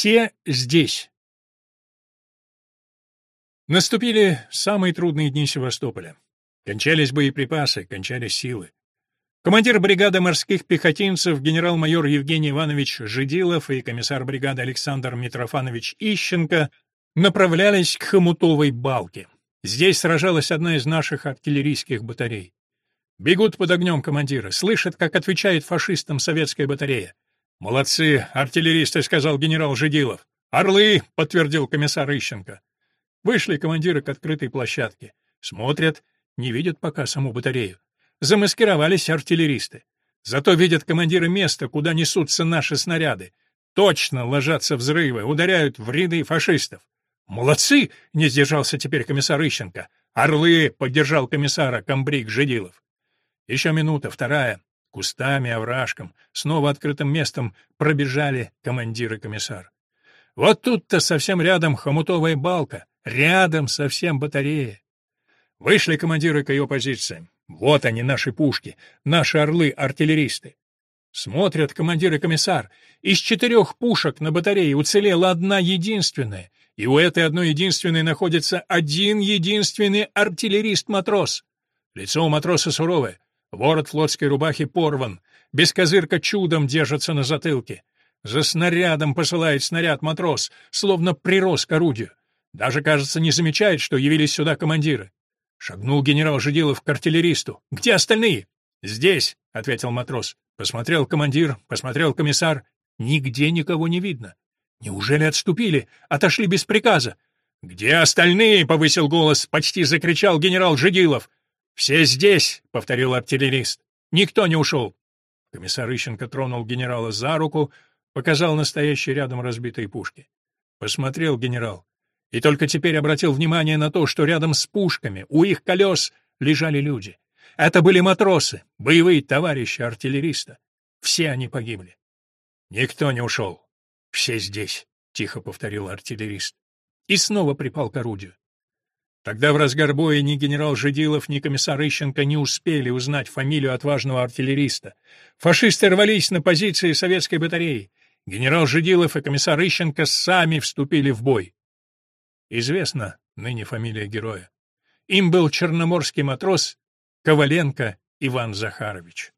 Все здесь. Наступили самые трудные дни Севастополя. Кончались боеприпасы, кончались силы. Командир бригады морских пехотинцев генерал-майор Евгений Иванович Жидилов и комиссар бригады Александр Митрофанович Ищенко направлялись к Хомутовой балке. Здесь сражалась одна из наших артиллерийских батарей. Бегут под огнем командиры, слышат, как отвечает фашистам советская батарея. «Молодцы, артиллеристы», — сказал генерал Жидилов. «Орлы», — подтвердил комиссар Ищенко. Вышли командиры к открытой площадке. Смотрят, не видят пока саму батарею. Замаскировались артиллеристы. Зато видят командиры место, куда несутся наши снаряды. Точно ложатся взрывы, ударяют в ряды фашистов. «Молодцы!» — не сдержался теперь комиссар Ищенко. «Орлы!» — поддержал комиссара комбриг Жидилов. Еще минута, вторая. Кустами, овражком, снова открытым местом пробежали командир и комиссар. Вот тут-то совсем рядом хомутовая балка, рядом совсем батарея. Вышли командиры к ее позициям. Вот они, наши пушки, наши орлы-артиллеристы. Смотрят командир и комиссар. Из четырех пушек на батарее уцелела одна единственная, и у этой одной единственной находится один единственный артиллерист-матрос. Лицо у матроса суровое, Ворот флотской рубахи порван, бескозырка чудом держится на затылке. За снарядом посылает снаряд матрос, словно прирос к орудию. Даже, кажется, не замечает, что явились сюда командиры. Шагнул генерал Жидилов к артиллеристу. «Где остальные?» «Здесь», — ответил матрос. Посмотрел командир, посмотрел комиссар. Нигде никого не видно. Неужели отступили? Отошли без приказа? «Где остальные?» — повысил голос, почти закричал генерал Жидилов. «Все здесь!» — повторил артиллерист. «Никто не ушел!» Комиссар Ищенко тронул генерала за руку, показал настоящие рядом разбитые пушки. Посмотрел генерал. И только теперь обратил внимание на то, что рядом с пушками, у их колес, лежали люди. Это были матросы, боевые товарищи артиллериста. Все они погибли. «Никто не ушел. Все здесь», — тихо повторил артиллерист. И снова припал к орудию. Тогда в разгар боя ни генерал Жидилов, ни комиссар Ищенко не успели узнать фамилию отважного артиллериста. Фашисты рвались на позиции советской батареи. Генерал Жидилов и комиссар Ищенко сами вступили в бой. Известна ныне фамилия героя. Им был черноморский матрос Коваленко Иван Захарович.